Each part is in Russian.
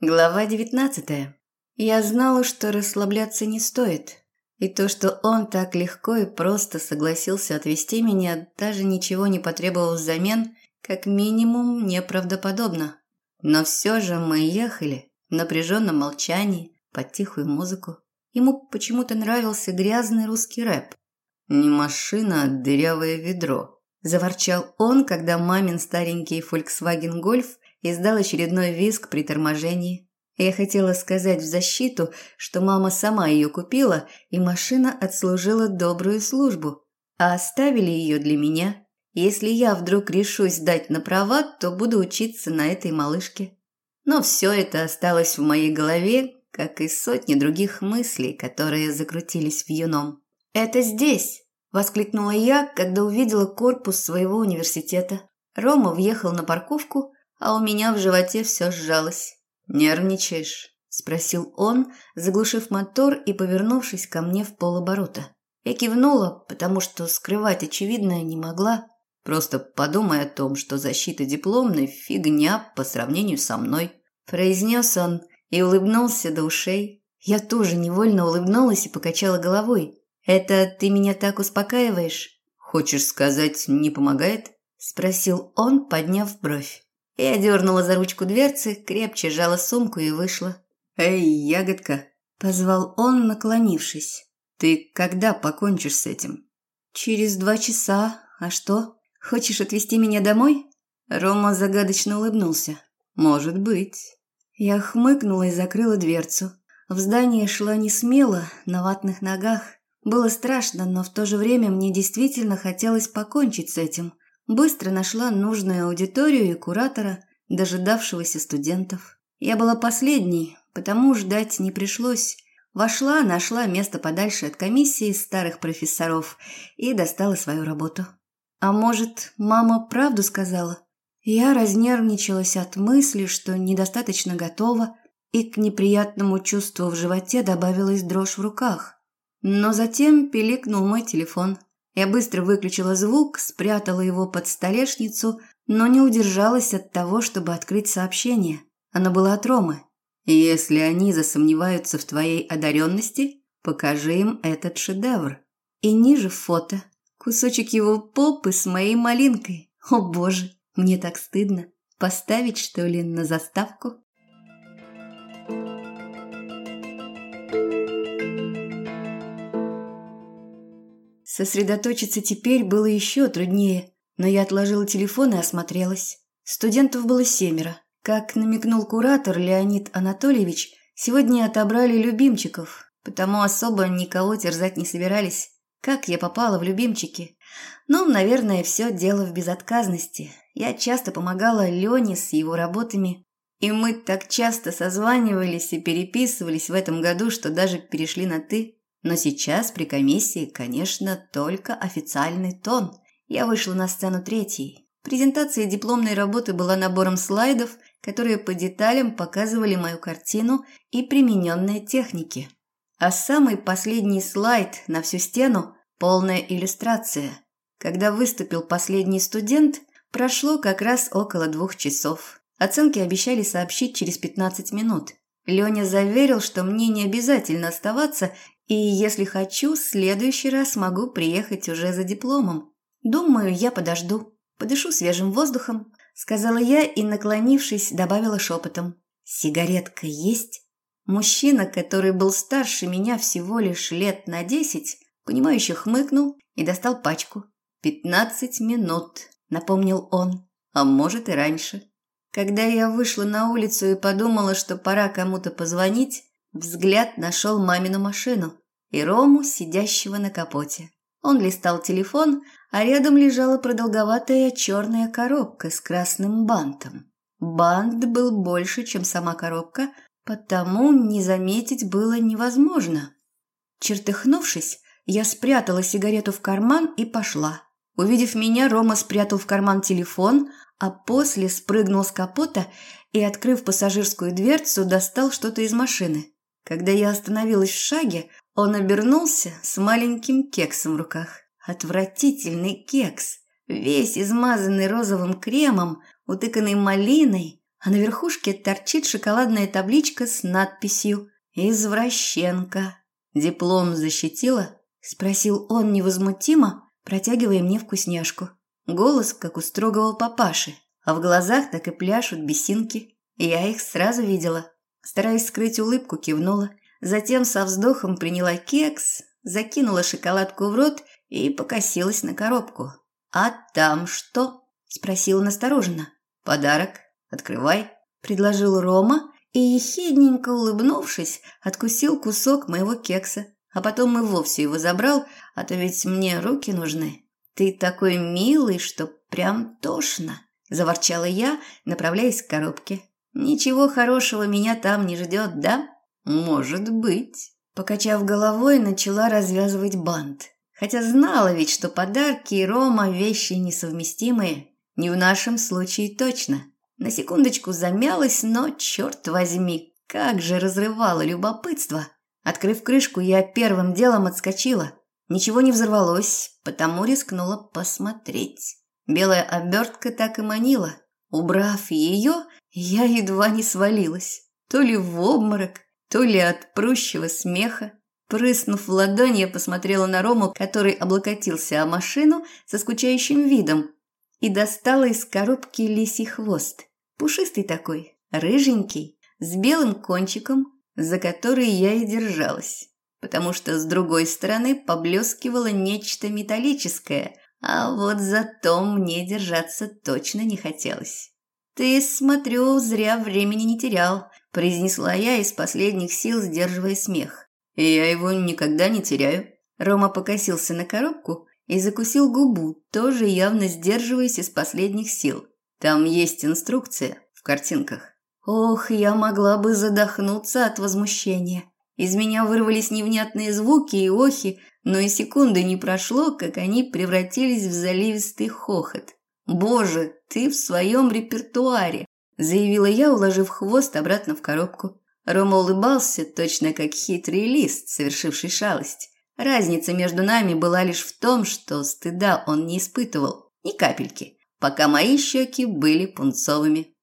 Глава 19. Я знала, что расслабляться не стоит. И то, что он так легко и просто согласился отвезти меня, даже ничего не потребовал взамен, как минимум неправдоподобно. Но все же мы ехали в напряженном молчании, под тихую музыку. Ему почему-то нравился грязный русский рэп. «Не машина, а дырявое ведро», – заворчал он, когда мамин старенький Volkswagen Golf издал очередной визг при торможении. Я хотела сказать в защиту, что мама сама ее купила, и машина отслужила добрую службу, а оставили ее для меня. Если я вдруг решусь сдать на права, то буду учиться на этой малышке. Но все это осталось в моей голове, как и сотни других мыслей, которые закрутились в юном. «Это здесь!» – воскликнула я, когда увидела корпус своего университета. Рома въехал на парковку, а у меня в животе все сжалось. «Нервничаешь?» – спросил он, заглушив мотор и повернувшись ко мне в полоборота. Я кивнула, потому что скрывать очевидное не могла. Просто подумай о том, что защита дипломной – фигня по сравнению со мной», – произнес он и улыбнулся до ушей. Я тоже невольно улыбнулась и покачала головой. «Это ты меня так успокаиваешь?» «Хочешь сказать, не помогает?» – спросил он, подняв бровь. Я дернула за ручку дверцы, крепче сжала сумку и вышла. «Эй, ягодка!» – позвал он, наклонившись. «Ты когда покончишь с этим?» «Через два часа. А что? Хочешь отвезти меня домой?» Рома загадочно улыбнулся. «Может быть». Я хмыкнула и закрыла дверцу. В здание шла не смело, на ватных ногах. Было страшно, но в то же время мне действительно хотелось покончить с этим. Быстро нашла нужную аудиторию и куратора, дожидавшегося студентов. Я была последней, потому ждать не пришлось. Вошла, нашла место подальше от комиссии старых профессоров и достала свою работу. А может, мама правду сказала? Я разнервничалась от мысли, что недостаточно готова, и к неприятному чувству в животе добавилась дрожь в руках. Но затем пиликнул мой телефон – я быстро выключила звук, спрятала его под столешницу, но не удержалась от того, чтобы открыть сообщение. Оно было от Ромы. «Если они засомневаются в твоей одаренности, покажи им этот шедевр». И ниже фото. Кусочек его попы с моей малинкой. О боже, мне так стыдно. Поставить, что ли, на заставку? Сосредоточиться теперь было еще труднее, но я отложила телефон и осмотрелась. Студентов было семеро. Как намекнул куратор Леонид Анатольевич, сегодня отобрали любимчиков, потому особо никого терзать не собирались. Как я попала в любимчики? Ну, наверное, все дело в безотказности. Я часто помогала Лене с его работами, и мы так часто созванивались и переписывались в этом году, что даже перешли на «ты». Но сейчас при комиссии, конечно, только официальный тон. Я вышла на сцену третьей. Презентация дипломной работы была набором слайдов, которые по деталям показывали мою картину и примененные техники. А самый последний слайд на всю стену – полная иллюстрация. Когда выступил последний студент, прошло как раз около двух часов. Оценки обещали сообщить через 15 минут. Леня заверил, что мне не обязательно оставаться, и если хочу, в следующий раз могу приехать уже за дипломом. Думаю, я подожду. Подышу свежим воздухом, сказала я и, наклонившись, добавила шепотом. Сигаретка есть? Мужчина, который был старше меня всего лишь лет на десять, понимающе хмыкнул и достал пачку. «Пятнадцать минут», — напомнил он, — «а может и раньше». Когда я вышла на улицу и подумала, что пора кому-то позвонить, Взгляд нашел мамину машину и Рому, сидящего на капоте. Он листал телефон, а рядом лежала продолговатая черная коробка с красным бантом. Бант был больше, чем сама коробка, потому не заметить было невозможно. Чертыхнувшись, я спрятала сигарету в карман и пошла. Увидев меня, Рома спрятал в карман телефон, а после спрыгнул с капота и, открыв пассажирскую дверцу, достал что-то из машины. Когда я остановилась в шаге, он обернулся с маленьким кексом в руках. Отвратительный кекс, весь измазанный розовым кремом, утыканный малиной, а на верхушке торчит шоколадная табличка с надписью «Извращенка». «Диплом защитила?» – спросил он невозмутимо, протягивая мне вкусняшку. Голос, как у строгого папаши, а в глазах так и пляшут бесинки. Я их сразу видела. Стараясь скрыть улыбку, кивнула. Затем со вздохом приняла кекс, закинула шоколадку в рот и покосилась на коробку. «А там что?» – спросила настороженно. «Подарок. Открывай», – предложил Рома и, ехидненько улыбнувшись, откусил кусок моего кекса, а потом и вовсе его забрал, а то ведь мне руки нужны. «Ты такой милый, что прям тошно», – заворчала я, направляясь к коробке. «Ничего хорошего меня там не ждет, да?» «Может быть». Покачав головой, начала развязывать бант. Хотя знала ведь, что подарки и Рома – вещи несовместимые. Не в нашем случае точно. На секундочку замялась, но, черт возьми, как же разрывало любопытство. Открыв крышку, я первым делом отскочила. Ничего не взорвалось, потому рискнула посмотреть. Белая обертка так и манила. Убрав ее, я едва не свалилась. То ли в обморок, то ли от прущего смеха. Прыснув в ладонь, я посмотрела на Рому, который облокотился о машину со скучающим видом, и достала из коробки лисий хвост. Пушистый такой, рыженький, с белым кончиком, за который я и держалась. Потому что с другой стороны поблескивало нечто металлическое, а вот зато мне держаться точно не хотелось. «Ты, смотрю, зря времени не терял», – произнесла я из последних сил, сдерживая смех. И я его никогда не теряю. Рома покосился на коробку и закусил губу, тоже явно сдерживаясь из последних сил. Там есть инструкция в картинках. Ох, я могла бы задохнуться от возмущения. Из меня вырвались невнятные звуки и охи, но и секунды не прошло, как они превратились в заливистый хохот. «Боже, ты в своем репертуаре!» – заявила я, уложив хвост обратно в коробку. Рома улыбался, точно как хитрый лист, совершивший шалость. Разница между нами была лишь в том, что стыда он не испытывал, ни капельки, пока мои щеки были пунцовыми.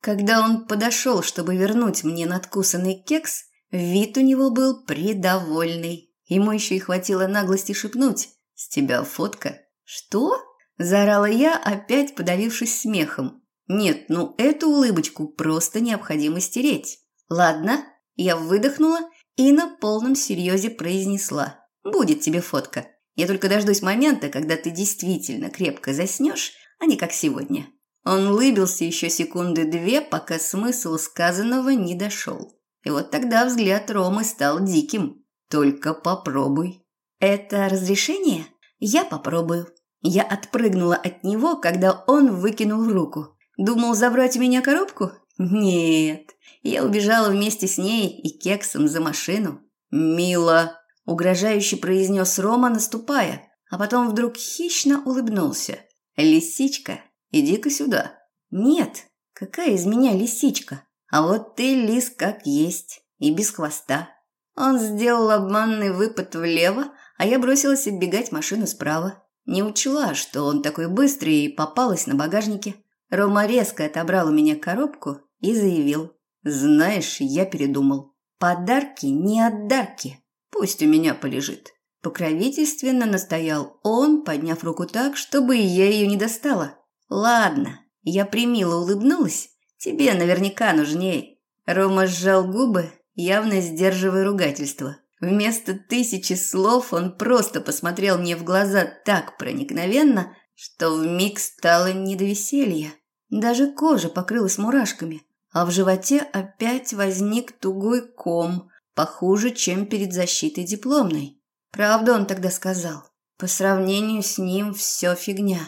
Когда он подошел, чтобы вернуть мне надкусанный кекс, вид у него был придовольный. Ему еще и хватило наглости шепнуть «С тебя фотка». «Что?» – заорала я, опять подавившись смехом. «Нет, ну эту улыбочку просто необходимо стереть». Ладно, я выдохнула и на полном серьезе произнесла. Будет тебе фотка. Я только дождусь момента, когда ты действительно крепко заснешь, а не как сегодня. Он улыбился еще секунды две, пока смысл сказанного не дошел. И вот тогда взгляд Ромы стал диким. Только попробуй. Это разрешение? Я попробую. Я отпрыгнула от него, когда он выкинул руку. Думал забрать у меня коробку? Нет. Я убежала вместе с ней и кексом за машину. «Мило!» – угрожающе произнес Рома, наступая, а потом вдруг хищно улыбнулся. «Лисичка, иди-ка сюда». «Нет, какая из меня лисичка? А вот ты лис как есть, и без хвоста». Он сделал обманный выпад влево, а я бросилась оббегать машину справа. Не учла, что он такой быстрый и попалась на багажнике. Рома резко отобрал у меня коробку и заявил. Знаешь, я передумал. Подарки не отдарки. Пусть у меня полежит. Покровительственно настоял он, подняв руку так, чтобы я ее не достала. Ладно, я примило улыбнулась. Тебе наверняка нужнее. Рома сжал губы, явно сдерживая ругательство. Вместо тысячи слов он просто посмотрел мне в глаза так проникновенно, что вмиг стало не до веселья. Даже кожа покрылась мурашками а в животе опять возник тугой ком, похуже, чем перед защитой дипломной. Правда он тогда сказал. По сравнению с ним все фигня.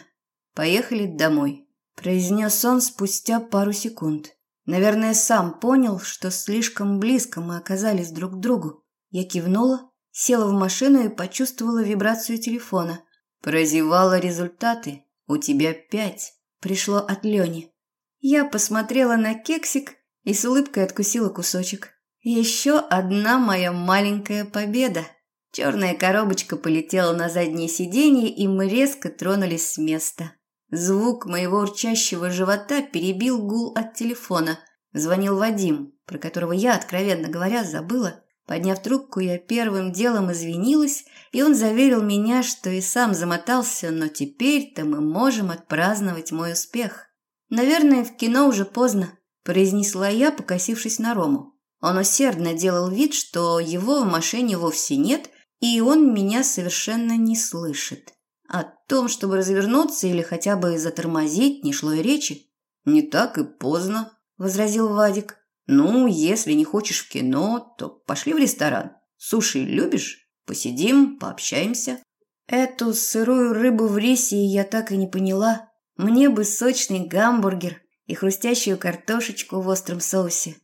Поехали домой, произнес он спустя пару секунд. Наверное, сам понял, что слишком близко мы оказались друг к другу. Я кивнула, села в машину и почувствовала вибрацию телефона. Прозевала результаты. У тебя пять. Пришло от Лени. Я посмотрела на кексик и с улыбкой откусила кусочек. Еще одна моя маленькая победа. Черная коробочка полетела на заднее сиденье, и мы резко тронулись с места. Звук моего урчащего живота перебил гул от телефона. Звонил Вадим, про которого я, откровенно говоря, забыла. Подняв трубку, я первым делом извинилась, и он заверил меня, что и сам замотался, но теперь-то мы можем отпраздновать мой успех. «Наверное, в кино уже поздно», – произнесла я, покосившись на Рому. Он усердно делал вид, что его в машине вовсе нет, и он меня совершенно не слышит. О том, чтобы развернуться или хотя бы затормозить, не шло и речи. «Не так и поздно», – возразил Вадик. «Ну, если не хочешь в кино, то пошли в ресторан. Суши любишь? Посидим, пообщаемся». Эту сырую рыбу в рисе я так и не поняла. Мне бы сочный гамбургер и хрустящую картошечку в остром соусе.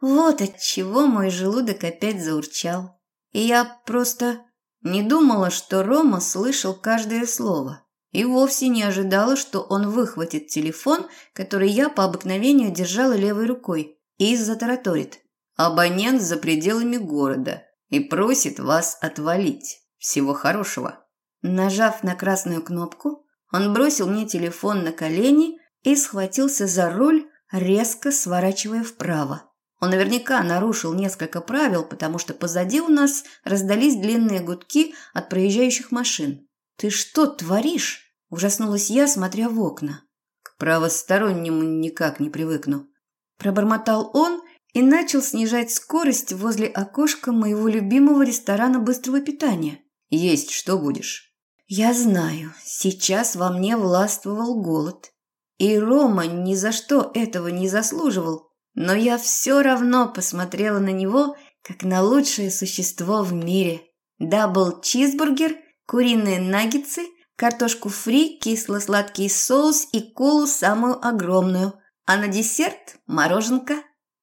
Вот от чего мой желудок опять заурчал. И я просто не думала, что Рома слышал каждое слово. И вовсе не ожидала, что он выхватит телефон, который я по обыкновению держала левой рукой, и затараторит. «Абонент за пределами города и просит вас отвалить. Всего хорошего». Нажав на красную кнопку, он бросил мне телефон на колени и схватился за руль, резко сворачивая вправо. Он наверняка нарушил несколько правил, потому что позади у нас раздались длинные гудки от проезжающих машин. «Ты что творишь?» – ужаснулась я, смотря в окна. «К правостороннему никак не привыкну», – пробормотал он и начал снижать скорость возле окошка моего любимого ресторана быстрого питания. «Есть что будешь?» «Я знаю, сейчас во мне властвовал голод. И Рома ни за что этого не заслуживал, но я все равно посмотрела на него, как на лучшее существо в мире. Дабл чизбургер, куриные наггетсы, картошку фри, кисло-сладкий соус и колу самую огромную. А на десерт – мороженка.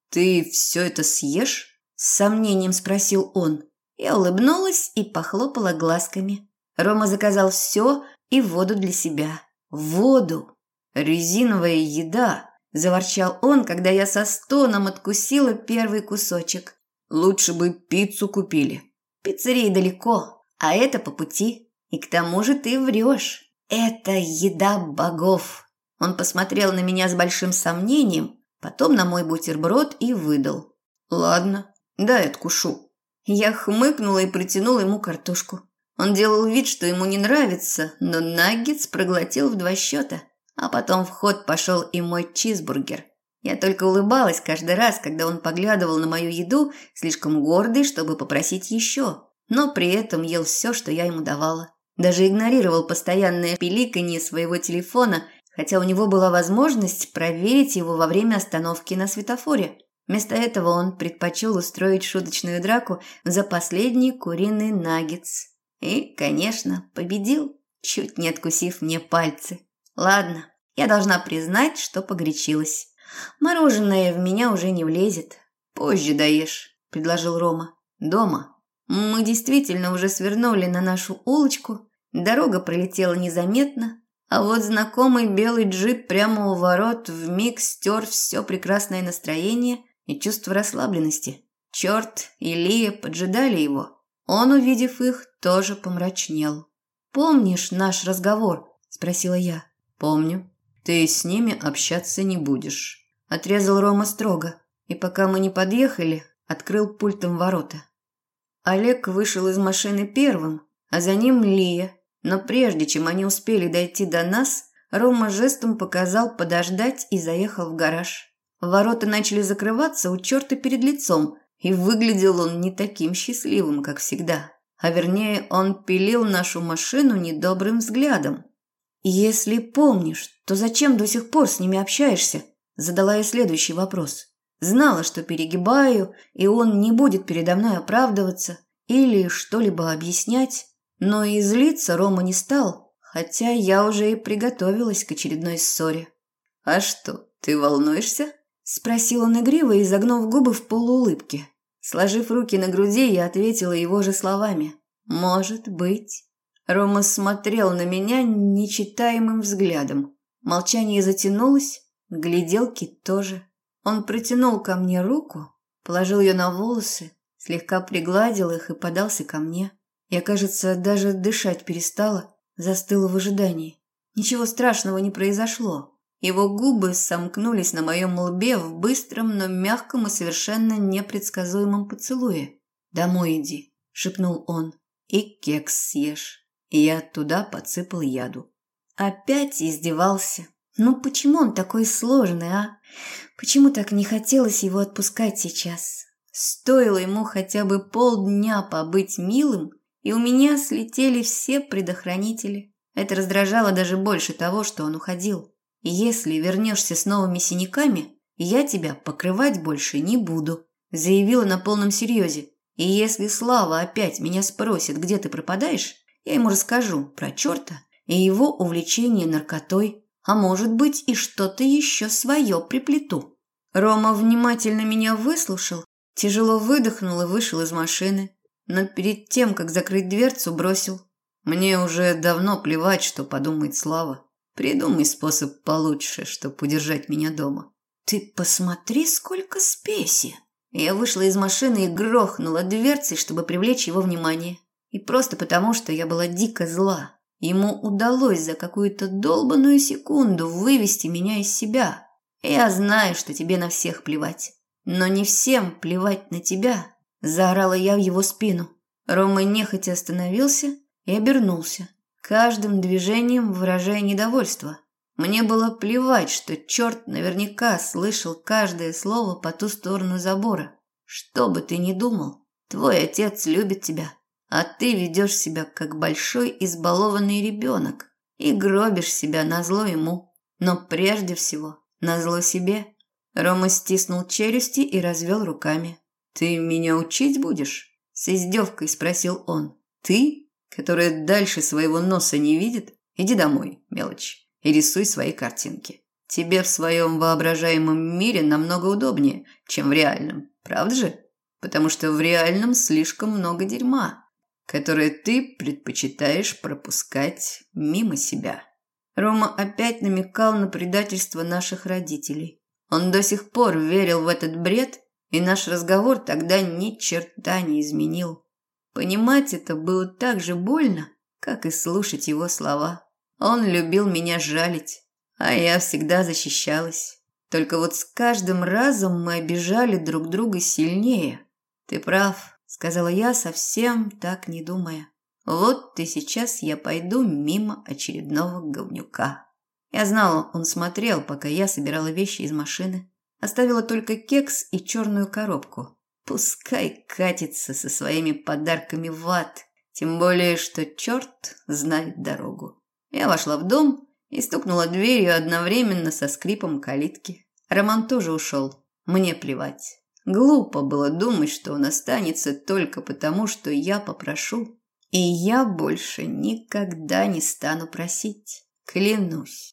«Ты все это съешь?» – с сомнением спросил он. Я улыбнулась и похлопала глазками. Рома заказал все и воду для себя. Воду. Резиновая еда Заворчал он, когда я со стоном откусила первый кусочек. Лучше бы пиццу купили. Пиццерии далеко, а это по пути. И к тому же ты врешь. Это еда богов. Он посмотрел на меня с большим сомнением, потом на мой бутерброд и выдал. Ладно, дай откушу. Я хмыкнула и протянула ему картошку. Он делал вид, что ему не нравится, но наггетс проглотил в два счета. А потом в ход пошел и мой чизбургер. Я только улыбалась каждый раз, когда он поглядывал на мою еду, слишком гордый, чтобы попросить еще, но при этом ел все, что я ему давала. Даже игнорировал постоянное пиликанье своего телефона, хотя у него была возможность проверить его во время остановки на светофоре. Вместо этого он предпочел устроить шуточную драку за последний куриный наггетс. И, конечно, победил, чуть не откусив мне пальцы. Ладно, я должна признать, что погорячилась. Мороженое в меня уже не влезет. Позже даешь, предложил Рома. Дома. Мы действительно уже свернули на нашу улочку. Дорога пролетела незаметно, а вот знакомый белый джип прямо у ворот вмиг стер все прекрасное настроение и чувство расслабленности. Черт и Лия поджидали его. Он, увидев их, тоже помрачнел. «Помнишь наш разговор?» – спросила я. «Помню. Ты с ними общаться не будешь», – отрезал Рома строго. И пока мы не подъехали, открыл пультом ворота. Олег вышел из машины первым, а за ним Лия. Но прежде чем они успели дойти до нас, Рома жестом показал подождать и заехал в гараж. Ворота начали закрываться у черта перед лицом, и выглядел он не таким счастливым, как всегда. А вернее, он пилил нашу машину недобрым взглядом. «Если помнишь, то зачем до сих пор с ними общаешься?» Задала я следующий вопрос. Знала, что перегибаю, и он не будет передо мной оправдываться или что-либо объяснять, но и злиться Рома не стал, хотя я уже и приготовилась к очередной ссоре. «А что, ты волнуешься?» – спросил он игриво, изогнув губы в полуулыбке. Сложив руки на груди, я ответила его же словами. «Может быть». Рома смотрел на меня нечитаемым взглядом. Молчание затянулось, гляделки тоже. Он протянул ко мне руку, положил ее на волосы, слегка пригладил их и подался ко мне. Я, кажется, даже дышать перестала, застыла в ожидании. Ничего страшного не произошло. Его губы сомкнулись на моем лбе в быстром, но мягком и совершенно непредсказуемом поцелуе. «Домой иди», – шепнул он, – «и кекс съешь». Я туда подсыпал яду. Опять издевался. Ну почему он такой сложный, а? Почему так не хотелось его отпускать сейчас? Стоило ему хотя бы полдня побыть милым, и у меня слетели все предохранители. Это раздражало даже больше того, что он уходил. «Если вернешься с новыми синяками, я тебя покрывать больше не буду», заявила на полном серьезе. «И если Слава опять меня спросит, где ты пропадаешь, я ему расскажу про черта и его увлечение наркотой, а может быть и что-то еще свое приплету». Рома внимательно меня выслушал, тяжело выдохнул и вышел из машины, но перед тем, как закрыть дверцу, бросил. «Мне уже давно плевать, что подумает Слава. Придумай способ получше, чтобы удержать меня дома. Ты посмотри, сколько спеси. Я вышла из машины и грохнула дверцей, чтобы привлечь его внимание. И просто потому, что я была дико зла. Ему удалось за какую-то долбанную секунду вывести меня из себя. Я знаю, что тебе на всех плевать. Но не всем плевать на тебя. Заорала я в его спину. Рома нехотя остановился и обернулся каждым движением выражая недовольство. Мне было плевать, что черт наверняка слышал каждое слово по ту сторону забора. Что бы ты ни думал, твой отец любит тебя, а ты ведешь себя как большой избалованный ребенок и гробишь себя на зло ему, но прежде всего на зло себе. Рома стиснул челюсти и развел руками. «Ты меня учить будешь?» – с издевкой спросил он. «Ты?» которая дальше своего носа не видит, иди домой, мелочь, и рисуй свои картинки. Тебе в своем воображаемом мире намного удобнее, чем в реальном, правда же? Потому что в реальном слишком много дерьма, которое ты предпочитаешь пропускать мимо себя. Рома опять намекал на предательство наших родителей. Он до сих пор верил в этот бред, и наш разговор тогда ни черта не изменил. Понимать это было так же больно, как и слушать его слова. Он любил меня жалить, а я всегда защищалась. Только вот с каждым разом мы обижали друг друга сильнее. Ты прав, сказала я, совсем так не думая. Вот и сейчас я пойду мимо очередного говнюка. Я знала, он смотрел, пока я собирала вещи из машины. Оставила только кекс и черную коробку. Пускай катится со своими подарками в ад, тем более, что черт знает дорогу. Я вошла в дом и стукнула дверью одновременно со скрипом калитки. Роман тоже ушел. Мне плевать. Глупо было думать, что он останется только потому, что я попрошу. И я больше никогда не стану просить. Клянусь.